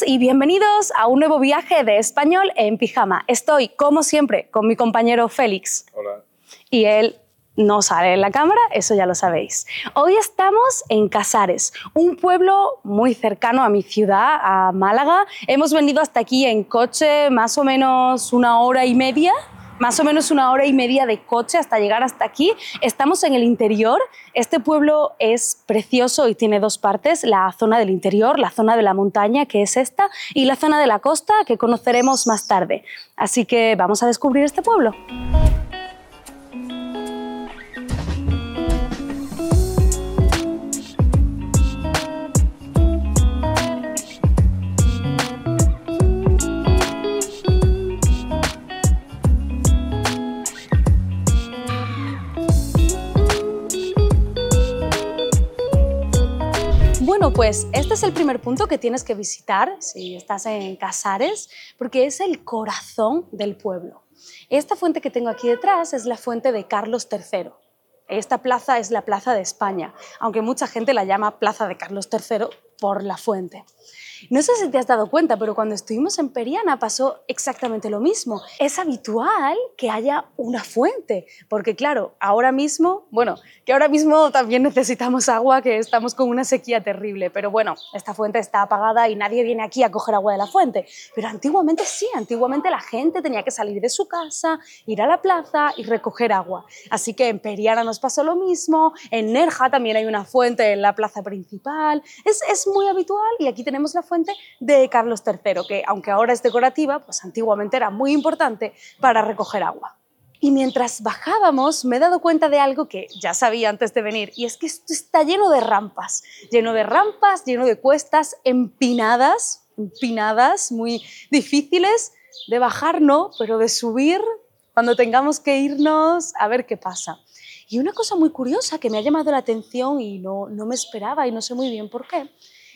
todos y bienvenidos a un nuevo viaje de español en pijama. Estoy, como siempre, con mi compañero Félix. Hola. Y él no sale en la cámara, eso ya lo sabéis. Hoy estamos en Casares, un pueblo muy cercano a mi ciudad, a Málaga. Hemos venido hasta aquí en coche más o menos una hora y media más o menos una hora y media de coche hasta llegar hasta aquí. Estamos en el interior. Este pueblo es precioso y tiene dos partes, la zona del interior, la zona de la montaña, que es esta, y la zona de la costa, que conoceremos más tarde. Así que vamos a descubrir este pueblo. Pues este es el primer punto que tienes que visitar si estás en Casares, porque es el corazón del pueblo. Esta fuente que tengo aquí detrás es la fuente de Carlos III. Esta plaza es la Plaza de España, aunque mucha gente la llama Plaza de Carlos III por la fuente. No sé si te has dado cuenta, pero cuando estuvimos en Periana pasó exactamente lo mismo. Es habitual que haya una fuente, porque claro, ahora mismo, bueno, que ahora mismo también necesitamos agua, que estamos con una sequía terrible, pero bueno, esta fuente está apagada y nadie viene aquí a coger agua de la fuente. Pero antiguamente sí, antiguamente la gente tenía que salir de su casa, ir a la plaza y recoger agua. Así que en Periana nos pasó lo mismo, en Nerja también hay una fuente en la plaza principal. Es, es muy habitual y aquí tenemos la fuente de Carlos III, que aunque ahora es decorativa, pues antiguamente era muy importante para recoger agua. Y mientras bajábamos me he dado cuenta de algo que ya sabía antes de venir, y es que esto está lleno de rampas, lleno de rampas, lleno de cuestas empinadas, empinadas, muy difíciles de bajar, no, pero de subir cuando tengamos que irnos a ver qué pasa. Y una cosa muy curiosa que me ha llamado la atención y no, no me esperaba y no sé muy bien por qué,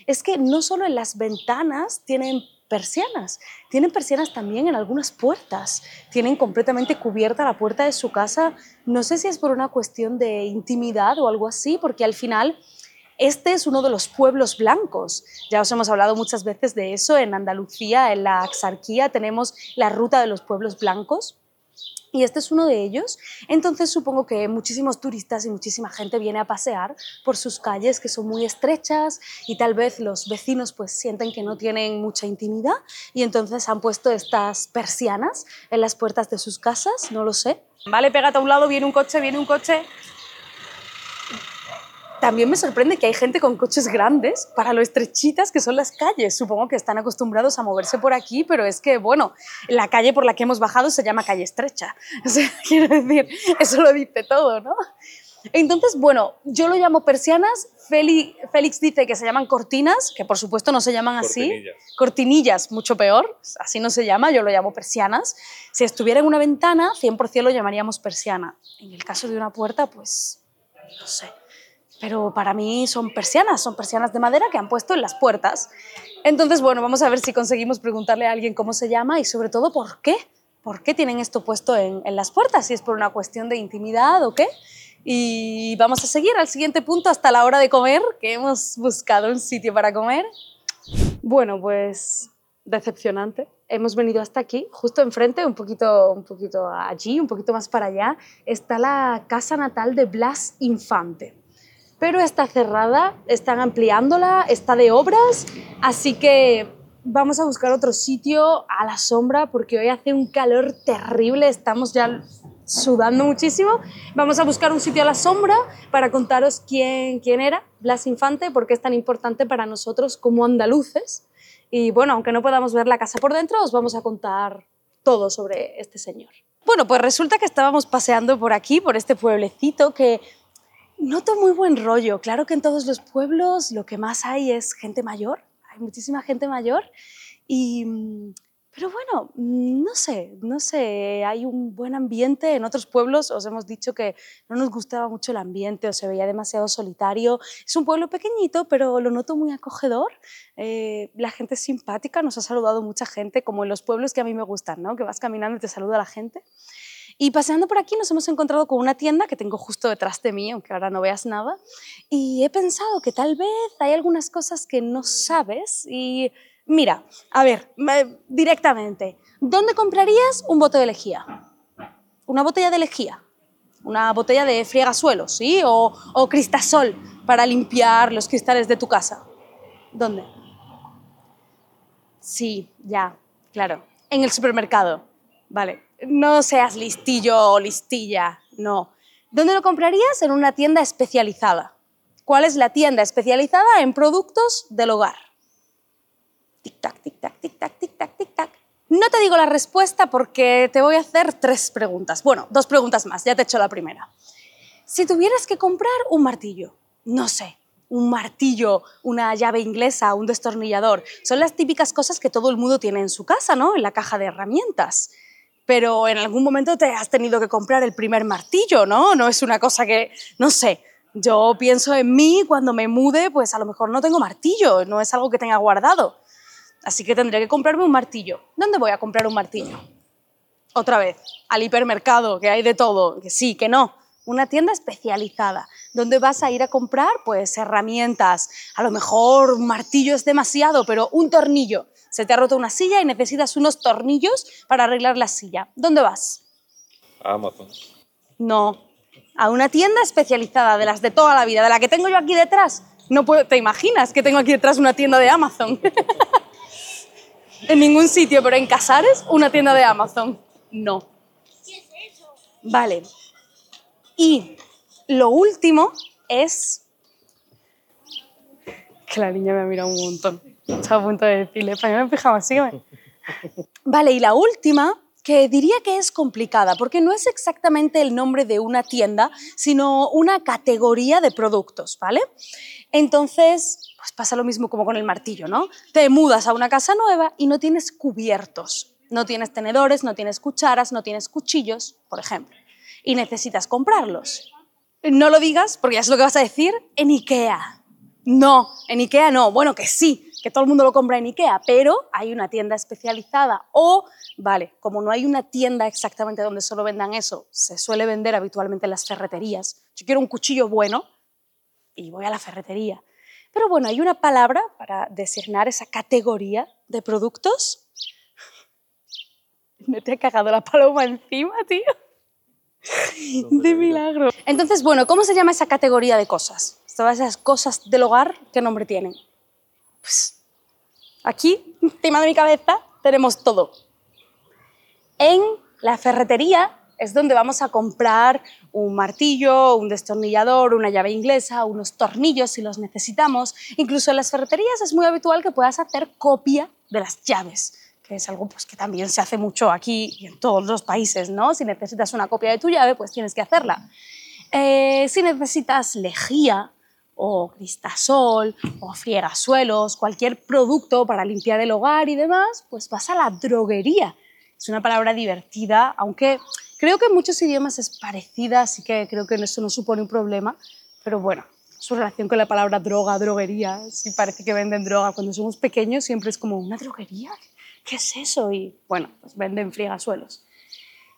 es que no solo en las ventanas tienen persianas, tienen persianas también en algunas puertas, tienen completamente cubierta la puerta de su casa, no sé si es por una cuestión de intimidad o algo así, porque al final este es uno de los pueblos blancos. Ya os hemos hablado muchas veces de eso. En Andalucía, en la Axarquía, tenemos la ruta de los pueblos blancos y este es uno de ellos. Entonces supongo que muchísimos turistas y muchísima gente viene a pasear por sus calles que son muy estrechas y tal vez los vecinos pues sienten que no tienen mucha intimidad y entonces han puesto estas persianas en las puertas de sus casas, no lo sé. Vale, pégate a un lado, viene un coche, viene un coche. También me sorprende que hay gente con coches grandes para lo estrechitas que son las calles. Supongo que están acostumbrados a moverse por aquí, pero es que, bueno, la calle por la que hemos bajado se llama calle estrecha. O sea, quiero decir, eso lo dice todo, ¿no? Entonces, bueno, yo lo llamo persianas, Félix, Félix dice que se llaman cortinas, que por supuesto no se llaman así. Cortinillas. Cortinillas, mucho peor, así no se llama, yo lo llamo persianas. Si estuviera en una ventana, 100% lo llamaríamos persiana. En el caso de una puerta, pues, no sé pero para mí son persianas, son persianas de madera que han puesto en las puertas. Entonces, bueno, vamos a ver si conseguimos preguntarle a alguien cómo se llama y sobre todo por qué. ¿Por qué tienen esto puesto en, las puertas? Si es por una cuestión de intimidad o qué. Y vamos a seguir al siguiente punto hasta la hora de comer, que hemos buscado un sitio para comer. Bueno, pues decepcionante. Hemos venido hasta aquí, justo enfrente, un poquito, un poquito allí, un poquito más para allá, está la casa natal de Blas Infante pero está cerrada, están ampliándola, está de obras, así que vamos a buscar otro sitio a la sombra porque hoy hace un calor terrible, estamos ya sudando muchísimo. Vamos a buscar un sitio a la sombra para contaros quién, quién era Blas Infante, por qué es tan importante para nosotros como andaluces. Y bueno, aunque no podamos ver la casa por dentro, os vamos a contar todo sobre este señor. Bueno, pues resulta que estábamos paseando por aquí, por este pueblecito que Noto muy buen rollo. Claro que en todos los pueblos lo que más hay es gente mayor, hay muchísima gente mayor. Y, pero bueno, no sé, no sé, hay un buen ambiente. En otros pueblos os hemos dicho que no nos gustaba mucho el ambiente o se veía demasiado solitario. Es un pueblo pequeñito, pero lo noto muy acogedor. Eh, la gente es simpática, nos ha saludado mucha gente, como en los pueblos que a mí me gustan, ¿no? que vas caminando y te saluda la gente. Y paseando por aquí nos hemos encontrado con una tienda que tengo justo detrás de mí, aunque ahora no veas nada, y he pensado que tal vez hay algunas cosas que no sabes y Mira, a ver, directamente, ¿dónde comprarías un bote de lejía? Una botella de lejía, una botella de friegasuelos, ¿sí? O, o cristasol para limpiar los cristales de tu casa. ¿Dónde? Sí, ya, claro. En el supermercado. Vale. No seas listillo o listilla, no. ¿Dónde lo comprarías? En una tienda especializada. ¿Cuál es la tienda especializada en productos del hogar? Tic-tac, tic-tac, tic-tac, tic-tac, tic-tac. No te digo la respuesta porque te voy a hacer tres preguntas. Bueno, dos preguntas más, ya te he hecho la primera. Si tuvieras que comprar un martillo, no sé, un martillo, una llave inglesa, un destornillador, son las típicas cosas que todo el mundo tiene en su casa, ¿no? En la caja de herramientas. Pero en algún momento te has tenido que comprar el primer martillo, ¿no? No es una cosa que, no sé, yo pienso en mí cuando me mude, pues a lo mejor no tengo martillo, no es algo que tenga guardado. Así que tendré que comprarme un martillo. ¿Dónde voy a comprar un martillo? Otra vez, al hipermercado, que hay de todo, que sí, que no. Una tienda especializada, donde vas a ir a comprar pues herramientas. A lo mejor un martillo es demasiado, pero un tornillo. Se te ha roto una silla y necesitas unos tornillos para arreglar la silla. ¿Dónde vas? A Amazon. No, a una tienda especializada de las de toda la vida, de la que tengo yo aquí detrás. No puedo, ¿Te imaginas que tengo aquí detrás una tienda de Amazon? en ningún sitio, pero en Casares, una tienda de Amazon. No. ¿Qué es eso? Vale. Y lo último es... Que la niña me ha mirado un montón. Estaba a punto de decirle, para en pijama, sígueme. Vale, y la última, que diría que es complicada, porque no es exactamente el nombre de una tienda, sino una categoría de productos, ¿vale? Entonces, pues pasa lo mismo como con el martillo, ¿no? Te mudas a una casa nueva y no tienes cubiertos, no tienes tenedores, no tienes cucharas, no tienes cuchillos, por ejemplo, y necesitas comprarlos. No lo digas porque ya es lo que vas a decir en IKEA. No, en IKEA no. Bueno, que sí, que todo el mundo lo compra en IKEA, pero hay una tienda especializada o, vale, como no hay una tienda exactamente donde solo vendan eso, se suele vender habitualmente en las ferreterías. Yo quiero un cuchillo bueno y voy a la ferretería. Pero bueno, hay una palabra para designar esa categoría de productos. Me te ha cagado la paloma encima, tío. De milagro. Entonces, bueno, ¿cómo se llama esa categoría de cosas? Todas esas cosas del hogar, ¿qué nombre tienen? Pues aquí, encima de mi cabeza, tenemos todo. En la ferretería es donde vamos a comprar un martillo, un destornillador, una llave inglesa, unos tornillos si los necesitamos. Incluso en las ferreterías es muy habitual que puedas hacer copia de las llaves, que es algo pues, que también se hace mucho aquí y en todos los países. ¿no? Si necesitas una copia de tu llave, pues tienes que hacerla. Eh, si necesitas lejía o cristasol o friegasuelos, cualquier producto para limpiar el hogar y demás, pues vas a la droguería. Es una palabra divertida, aunque Creo que en muchos idiomas es parecida, así que creo que eso no supone un problema, pero bueno, su relación con la palabra droga, droguería, parece que venden droga. Cuando somos pequeños siempre es como, ¿una droguería? ¿Qué es eso? Y bueno, pues venden friegasuelos.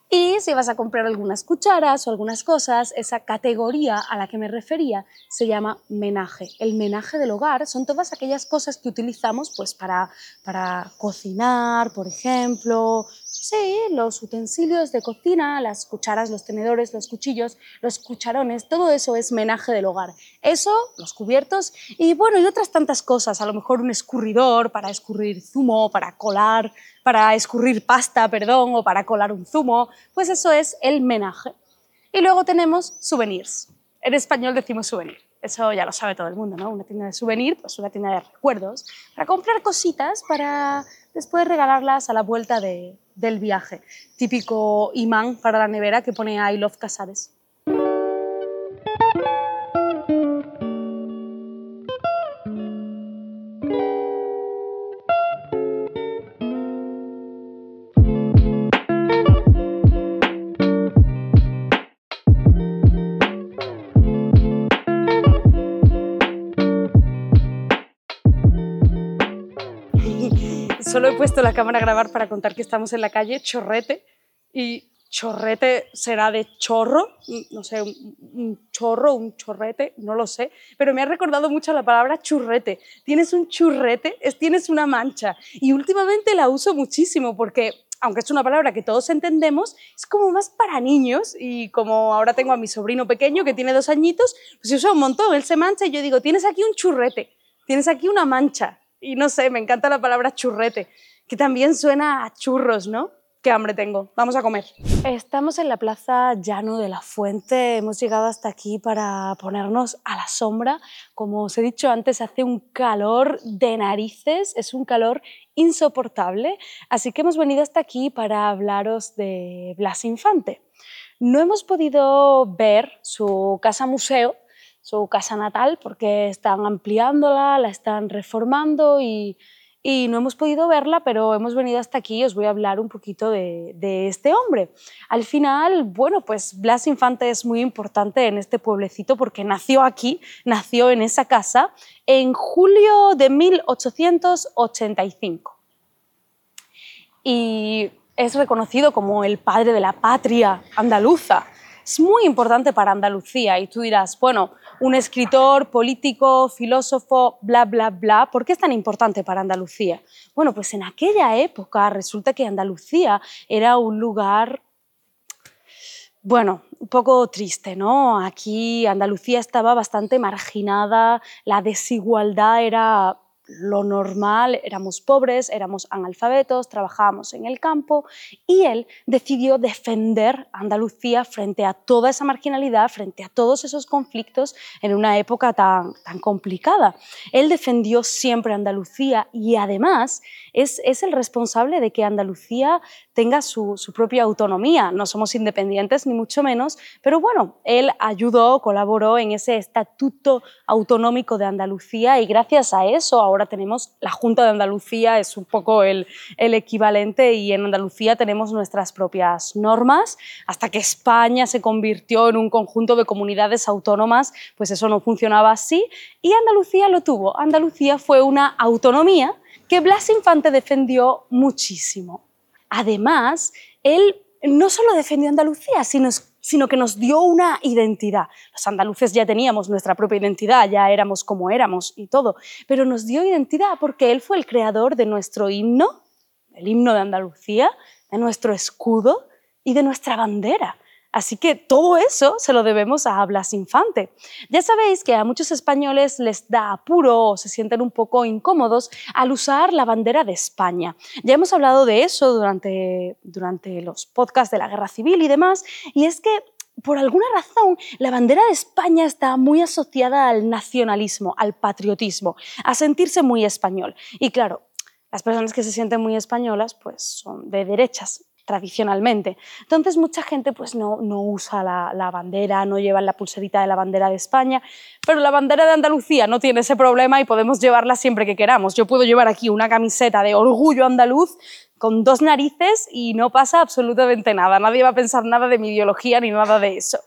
Y si vas a comprar algunas cucharas o algunas cosas, esa categoría a la que me refería se llama menaje. El menaje del hogar son todas aquellas cosas que utilizamos pues, para, para cocinar, por ejemplo, Sí, los utensilios de cocina, las cucharas, los tenedores, los cuchillos, los cucharones, todo eso es menaje del hogar. Eso, los cubiertos y bueno, y otras tantas cosas, a lo mejor un escurridor para escurrir zumo, para colar, para escurrir pasta, perdón, o para colar un zumo, pues eso es el menaje. Y luego tenemos souvenirs. En español decimos souvenir. Eso ya lo sabe todo el mundo, ¿no? Una tienda de souvenir, pues una tienda de recuerdos, para comprar cositas para después regalarlas a la vuelta de, del viaje. Típico imán para la nevera que pone I love Casares. Puesto la cámara a grabar para contar que estamos en la calle, chorrete, y chorrete será de chorro, no sé, un, chorro, un chorrete, no lo sé, pero me ha recordado mucho la palabra churrete. Tienes un churrete, es, tienes una mancha. Y últimamente la uso muchísimo porque, aunque es una palabra que todos entendemos, es como más para niños y como ahora tengo a mi sobrino pequeño que tiene dos añitos, pues se usa un montón, él se mancha y yo digo, tienes aquí un churrete, tienes aquí una mancha. Y no sé, me encanta la palabra churrete, que también suena a churros, ¿no? qué hambre tengo. Vamos a comer. Estamos en la plaza Llano de la Fuente. Hemos llegado hasta aquí para ponernos a la sombra. Como os he dicho antes, hace un calor de narices, es un calor insoportable. Así que hemos venido hasta aquí para hablaros de Blas Infante. No hemos podido ver su casa museo, su casa natal, porque están ampliándola, la están reformando y y no hemos podido verla, pero hemos venido hasta aquí y os voy a hablar un poquito de, este hombre. Al final, bueno, pues Blas Infante es muy importante en este pueblecito porque nació aquí, nació en esa casa en julio de 1885. Y es reconocido como el padre de la patria andaluza es muy importante para Andalucía. Y tú dirás, bueno, un escritor, político, filósofo, bla, bla, bla, ¿por qué es tan importante para Andalucía? Bueno, pues en aquella época resulta que Andalucía era un lugar bueno, un poco triste, ¿no? Aquí Andalucía estaba bastante marginada, la desigualdad era lo normal, éramos pobres, éramos analfabetos, trabajábamos en el campo y él decidió defender Andalucía frente a toda esa marginalidad, frente a todos esos conflictos en una época tan, tan complicada. Él defendió siempre Andalucía y además es, es el responsable de que Andalucía tenga su, su propia autonomía. No somos independientes ni mucho menos, pero bueno, él ayudó, colaboró en ese estatuto autonómico de Andalucía y gracias a eso ahora tenemos la Junta de Andalucía, es un poco el, equivalente y en Andalucía tenemos nuestras propias normas. Hasta que España se convirtió en un conjunto de comunidades autónomas, pues eso no funcionaba así y Andalucía lo tuvo. Andalucía fue una autonomía que Blas Infante defendió muchísimo. Además, él no solo defendió Andalucía, sino sino que nos dio una identidad. Los andaluces ya teníamos nuestra propia identidad, ya éramos como éramos y todo, pero nos dio identidad porque él fue el creador de nuestro himno, el himno de Andalucía, de nuestro escudo y de nuestra bandera. Así que todo eso se lo debemos a Blas Infante. Ya sabéis que a muchos españoles les da apuro o se sienten un poco incómodos al usar la bandera de España. Ya hemos hablado de eso durante, durante los podcasts de la Guerra Civil y demás, y es que por alguna razón, la bandera de España está muy asociada al nacionalismo, al patriotismo, a sentirse muy español. Y claro, las personas que se sienten muy españolas pues son de derechas, tradicionalmente. Entonces mucha gente pues no, no usa la, bandera, no lleva la pulserita de la bandera de España, pero la bandera de Andalucía no tiene ese problema y podemos llevarla siempre que queramos. Yo puedo llevar aquí una camiseta de orgullo andaluz con dos narices y no pasa absolutamente nada. Nadie va a pensar nada de mi ideología ni nada de eso.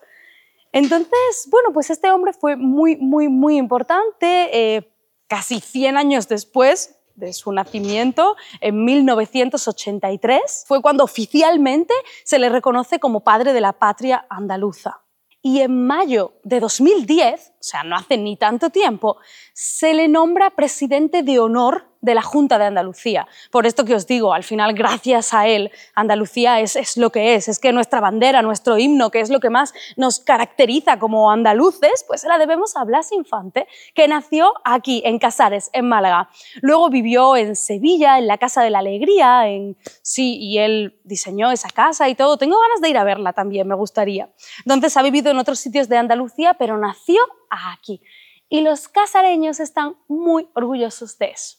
Entonces, bueno, pues este hombre fue muy, muy, muy importante. Eh, casi 100 años después, de su nacimiento, en 1983, fue cuando oficialmente se le reconoce como padre de la patria andaluza. Y en mayo de 2010, o sea, no hace ni tanto tiempo, se le nombra presidente de honor de la Junta de Andalucía. Por esto que os digo, al final, gracias a él, Andalucía es, es, lo que es. Es que nuestra bandera, nuestro himno, que es lo que más nos caracteriza como andaluces, pues la debemos a Blas Infante, que nació aquí, en Casares, en Málaga. Luego vivió en Sevilla, en la Casa de la Alegría, en... sí, y él diseñó esa casa y todo. Tengo ganas de ir a verla también, me gustaría. Entonces ha vivido en otros sitios de Andalucía, pero nació aquí. Y los casareños están muy orgullosos de eso.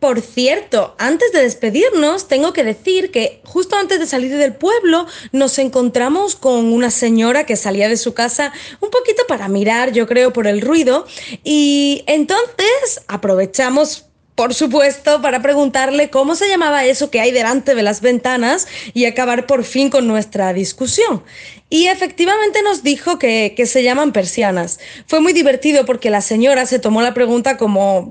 Por cierto, antes de despedirnos, tengo que decir que justo antes de salir del pueblo nos encontramos con una señora que salía de su casa un poquito para mirar, yo creo, por el ruido, y entonces aprovechamos por supuesto, para preguntarle cómo se llamaba eso que hay delante de las ventanas y acabar por fin con nuestra discusión. Y efectivamente nos dijo que, se llaman persianas. Fue muy divertido porque la señora se tomó la pregunta como,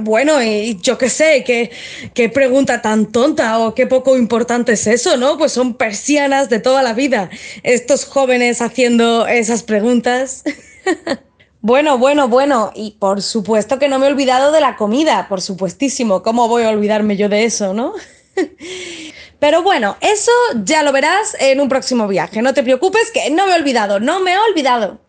bueno, y yo qué sé, ¿qué, qué pregunta tan tonta o qué poco importante es eso, ¿no? Pues son persianas de toda la vida. Estos jóvenes haciendo esas preguntas. Bueno, bueno, bueno, y por supuesto que no me he olvidado de la comida, por supuestísimo, ¿cómo voy a olvidarme yo de eso, no? Pero bueno, eso ya lo verás en un próximo viaje, no te preocupes que no me he olvidado, no me he olvidado.